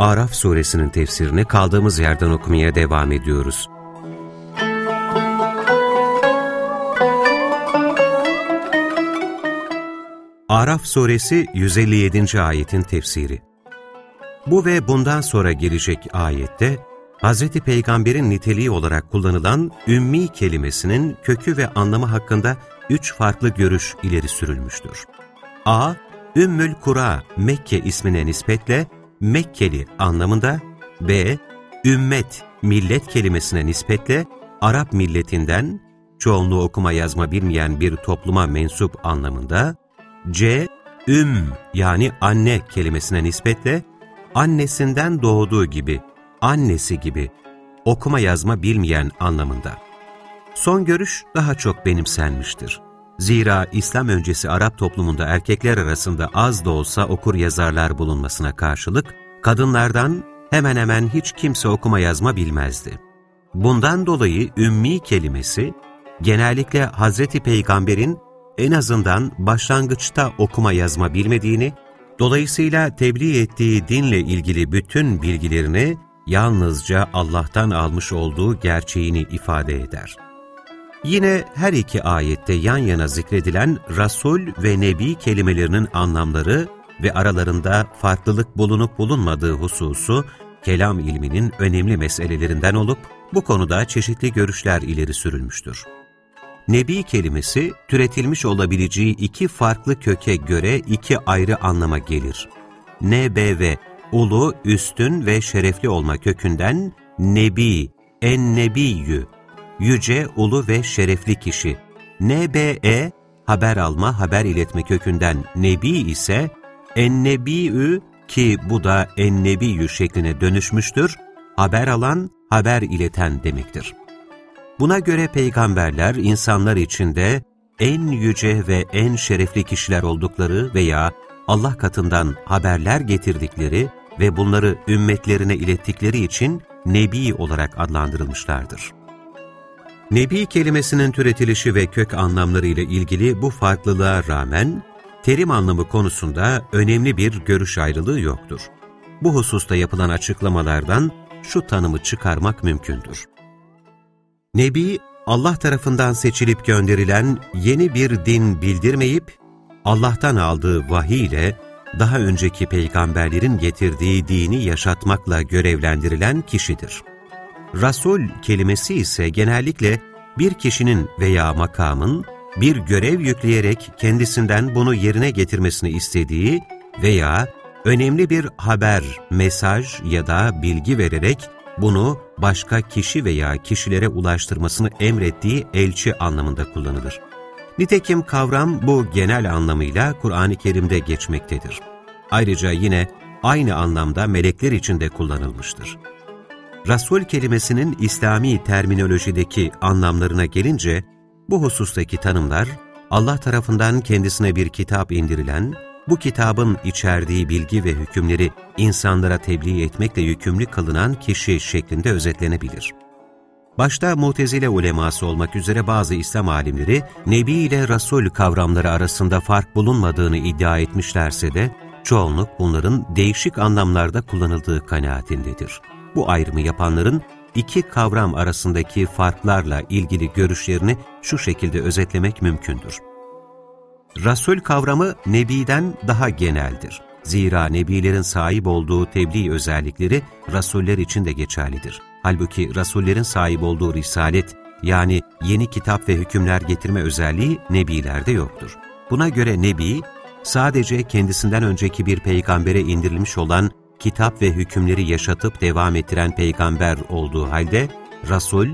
Araf suresinin tefsirini kaldığımız yerden okumaya devam ediyoruz. Araf suresi 157. ayetin tefsiri Bu ve bundan sonra gelecek ayette Hz. Peygamber'in niteliği olarak kullanılan ümmi kelimesinin kökü ve anlamı hakkında üç farklı görüş ileri sürülmüştür. A. Ümmül Kura Mekke ismine nispetle Mekkeli anlamında, B. Ümmet, millet kelimesine nispetle Arap milletinden, çoğunluğu okuma yazma bilmeyen bir topluma mensup anlamında, C. Üm yani anne kelimesine nispetle annesinden doğduğu gibi, annesi gibi, okuma yazma bilmeyen anlamında. Son görüş daha çok benimsenmiştir. Zira İslam öncesi Arap toplumunda erkekler arasında az da olsa okur yazarlar bulunmasına karşılık, kadınlardan hemen hemen hiç kimse okuma yazma bilmezdi. Bundan dolayı ümmi kelimesi, genellikle Hazreti Peygamber'in en azından başlangıçta okuma yazma bilmediğini, dolayısıyla tebliğ ettiği dinle ilgili bütün bilgilerini yalnızca Allah'tan almış olduğu gerçeğini ifade eder. Yine her iki ayette yan yana zikredilen Rasul ve Nebi kelimelerinin anlamları ve aralarında farklılık bulunup bulunmadığı hususu kelam ilminin önemli meselelerinden olup bu konuda çeşitli görüşler ileri sürülmüştür. Nebi kelimesi türetilmiş olabileceği iki farklı köke göre iki ayrı anlama gelir. Nebe ulu, üstün ve şerefli olma kökünden nebi, en nebiyyü, yüce, ulu ve şerefli kişi. Nbe, haber alma, haber iletme kökünden nebi ise ennebi'ü ki bu da ennebiyyü şekline dönüşmüştür, haber alan, haber ileten demektir. Buna göre peygamberler insanlar içinde en yüce ve en şerefli kişiler oldukları veya Allah katından haberler getirdikleri ve bunları ümmetlerine ilettikleri için Nebi olarak adlandırılmışlardır. Nebi kelimesinin türetilişi ve kök anlamları ile ilgili bu farklılığa rağmen, terim anlamı konusunda önemli bir görüş ayrılığı yoktur. Bu hususta yapılan açıklamalardan şu tanımı çıkarmak mümkündür. Nebi, Allah tarafından seçilip gönderilen yeni bir din bildirmeyip, Allah'tan aldığı vahiy ile daha önceki peygamberlerin getirdiği dini yaşatmakla görevlendirilen kişidir. Rasul kelimesi ise genellikle bir kişinin veya makamın bir görev yükleyerek kendisinden bunu yerine getirmesini istediği veya önemli bir haber, mesaj ya da bilgi vererek bunu başka kişi veya kişilere ulaştırmasını emrettiği elçi anlamında kullanılır. Nitekim kavram bu genel anlamıyla Kur'an-ı Kerim'de geçmektedir. Ayrıca yine aynı anlamda melekler için de kullanılmıştır. Rasul kelimesinin İslami terminolojideki anlamlarına gelince, bu husustaki tanımlar, Allah tarafından kendisine bir kitap indirilen, bu kitabın içerdiği bilgi ve hükümleri insanlara tebliğ etmekle yükümlü kılınan kişi şeklinde özetlenebilir. Başta mutezile uleması olmak üzere bazı İslam alimleri, Nebi ile Rasul kavramları arasında fark bulunmadığını iddia etmişlerse de, çoğunluk bunların değişik anlamlarda kullanıldığı kanaatindedir. Bu ayrımı yapanların iki kavram arasındaki farklarla ilgili görüşlerini şu şekilde özetlemek mümkündür. Rasul kavramı Nebi'den daha geneldir. Zira Nebilerin sahip olduğu tebliğ özellikleri Rasuller için de geçerlidir. Halbuki Rasullerin sahip olduğu risalet, yani yeni kitap ve hükümler getirme özelliği Nebilerde yoktur. Buna göre Nebi, sadece kendisinden önceki bir peygambere indirilmiş olan kitap ve hükümleri yaşatıp devam ettiren peygamber olduğu halde, Rasul,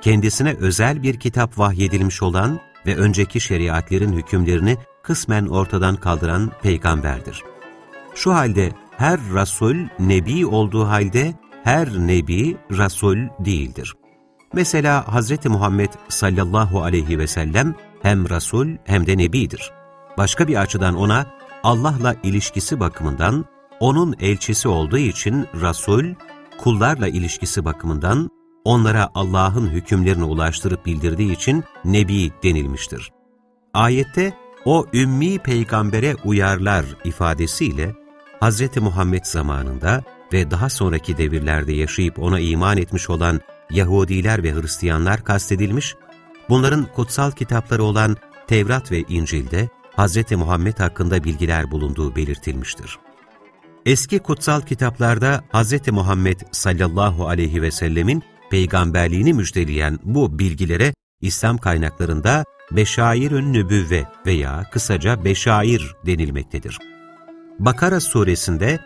kendisine özel bir kitap vahyedilmiş olan ve önceki şeriatlerin hükümlerini kısmen ortadan kaldıran peygamberdir. Şu halde her Rasul Nebi olduğu halde her Nebi Rasul değildir. Mesela Hz. Muhammed sallallahu aleyhi ve sellem hem Rasul hem de Nebidir. Başka bir açıdan ona Allah'la ilişkisi bakımından onun elçisi olduğu için Rasul, kullarla ilişkisi bakımından onlara Allah'ın hükümlerini ulaştırıp bildirdiği için Nebi denilmiştir. Ayette o ümmi peygambere uyarlar ifadesiyle Hz. Muhammed zamanında ve daha sonraki devirlerde yaşayıp ona iman etmiş olan Yahudiler ve Hristiyanlar kastedilmiş, bunların kutsal kitapları olan Tevrat ve İncil'de Hz. Muhammed hakkında bilgiler bulunduğu belirtilmiştir. Eski kutsal kitaplarda Hz. Muhammed sallallahu aleyhi ve sellemin peygamberliğini müjdeleyen bu bilgilere İslam kaynaklarında Beşair-ün Nübüvve veya kısaca Beşair denilmektedir. Bakara suresinde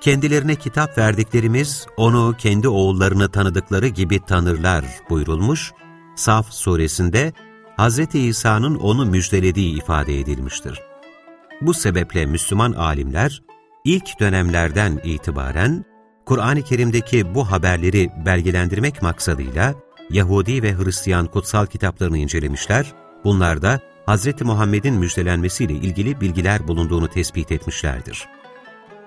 kendilerine kitap verdiklerimiz onu kendi oğullarını tanıdıkları gibi tanırlar buyurulmuş, Saf suresinde Hz. İsa'nın onu müjdelediği ifade edilmiştir. Bu sebeple Müslüman alimler ilk dönemlerden itibaren Kur'an-ı Kerim'deki bu haberleri belgelendirmek maksadıyla Yahudi ve Hristiyan kutsal kitaplarını incelemişler, bunlarda Hz. Muhammed'in müjdelenmesiyle ilgili bilgiler bulunduğunu tespit etmişlerdir.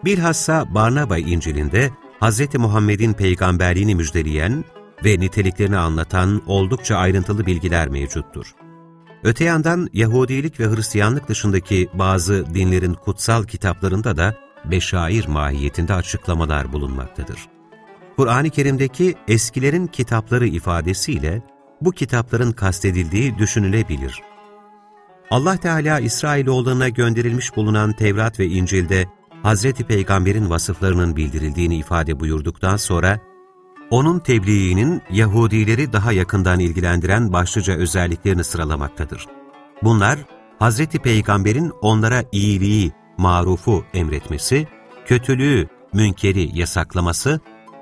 Bilhassa Barnaba İncil'inde Hz. Muhammed'in peygamberliğini müjdeleyen ve niteliklerini anlatan oldukça ayrıntılı bilgiler mevcuttur. Öte yandan Yahudilik ve Hristiyanlık dışındaki bazı dinlerin kutsal kitaplarında da beşair mahiyetinde açıklamalar bulunmaktadır. Kur'an-ı Kerim'deki eskilerin kitapları ifadesiyle bu kitapların kastedildiği düşünülebilir. Allah Teala İsrailoğullarına gönderilmiş bulunan Tevrat ve İncil'de Hz. Peygamber'in vasıflarının bildirildiğini ifade buyurduktan sonra, onun tebliğinin Yahudileri daha yakından ilgilendiren başlıca özelliklerini sıralamaktadır. Bunlar, Hz. Peygamber'in onlara iyiliği, marufu emretmesi, kötülüğü, münkeri yasaklaması,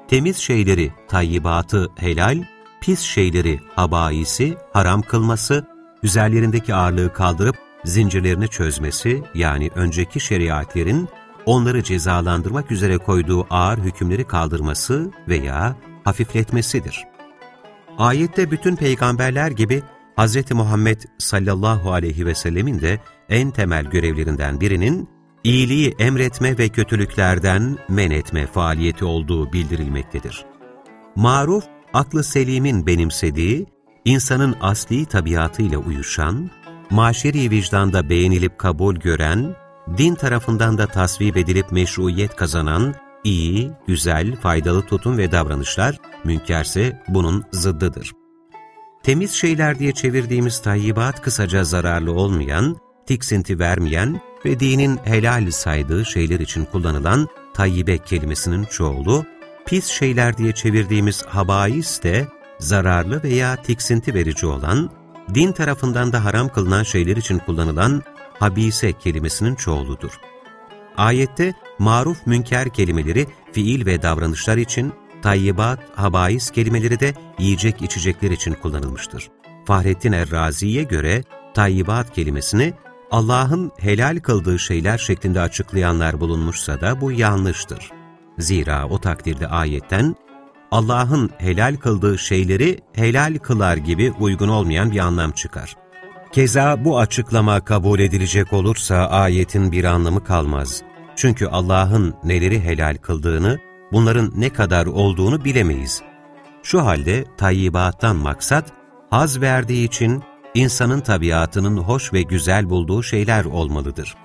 temiz şeyleri, tayyibatı helal, pis şeyleri, habaisi, haram kılması, üzerlerindeki ağırlığı kaldırıp zincirlerini çözmesi, yani önceki şeriatlerin onları cezalandırmak üzere koyduğu ağır hükümleri kaldırması veya hafifletmesidir. Ayette bütün peygamberler gibi Hz. Muhammed sallallahu aleyhi ve sellemin de en temel görevlerinden birinin iyiliği emretme ve kötülüklerden men etme faaliyeti olduğu bildirilmektedir. Maruf, aklı selimin benimsediği, insanın asli tabiatıyla uyuşan, maşeri vicdanda beğenilip kabul gören, din tarafından da tasvip edilip meşruiyet kazanan, iyi, güzel, faydalı tutum ve davranışlar, münkerse bunun zıddıdır. Temiz şeyler diye çevirdiğimiz tayyibat kısaca zararlı olmayan, tiksinti vermeyen ve dinin helal saydığı şeyler için kullanılan tayyibe kelimesinin çoğulu, pis şeyler diye çevirdiğimiz habais de zararlı veya tiksinti verici olan, din tarafından da haram kılınan şeyler için kullanılan habise kelimesinin çoğuludur. Ayette maruf münker kelimeleri fiil ve davranışlar için, tayyibat, habais kelimeleri de yiyecek içecekler için kullanılmıştır. Fahrettin Errazi'ye göre tayyibat kelimesini Allah'ın helal kıldığı şeyler şeklinde açıklayanlar bulunmuşsa da bu yanlıştır. Zira o takdirde ayetten Allah'ın helal kıldığı şeyleri helal kılar gibi uygun olmayan bir anlam çıkar. Keza bu açıklama kabul edilecek olursa ayetin bir anlamı kalmaz. Çünkü Allah'ın neleri helal kıldığını, bunların ne kadar olduğunu bilemeyiz. Şu halde tayyibattan maksat, haz verdiği için insanın tabiatının hoş ve güzel bulduğu şeyler olmalıdır.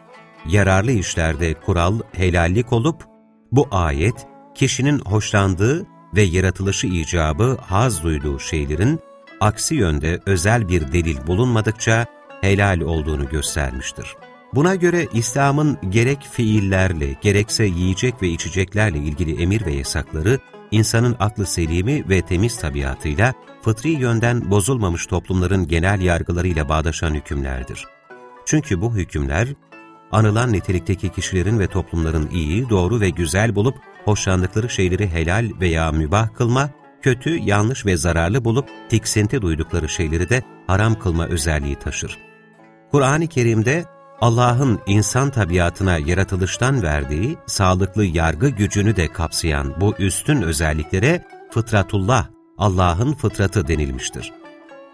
Yararlı işlerde kural helallik olup, bu ayet, kişinin hoşlandığı ve yaratılışı icabı haz duyduğu şeylerin, aksi yönde özel bir delil bulunmadıkça helal olduğunu göstermiştir. Buna göre İslam'ın gerek fiillerle, gerekse yiyecek ve içeceklerle ilgili emir ve yasakları, insanın aklı selimi ve temiz tabiatıyla fıtri yönden bozulmamış toplumların genel yargılarıyla bağdaşan hükümlerdir. Çünkü bu hükümler, anılan nitelikteki kişilerin ve toplumların iyi, doğru ve güzel bulup hoşlandıkları şeyleri helal veya mübah kılma, kötü, yanlış ve zararlı bulup tiksinti duydukları şeyleri de haram kılma özelliği taşır. Kur'an-ı Kerim'de Allah'ın insan tabiatına yaratılıştan verdiği sağlıklı yargı gücünü de kapsayan bu üstün özelliklere fıtratullah, Allah'ın fıtratı denilmiştir.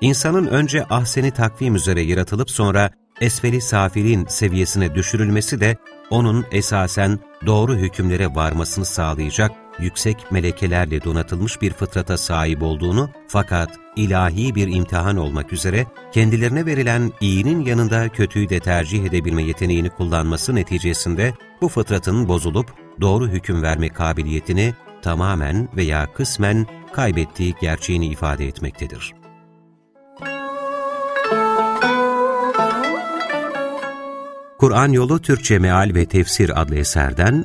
İnsanın önce ahseni takvim üzere yaratılıp sonra esfeli safilin seviyesine düşürülmesi de onun esasen doğru hükümlere varmasını sağlayacak yüksek melekelerle donatılmış bir fıtrata sahip olduğunu fakat ilahi bir imtihan olmak üzere kendilerine verilen iyinin yanında kötüyü de tercih edebilme yeteneğini kullanması neticesinde bu fıtratın bozulup doğru hüküm verme kabiliyetini tamamen veya kısmen kaybettiği gerçeğini ifade etmektedir. Kur'an Yolu Türkçe Meal ve Tefsir adlı eserden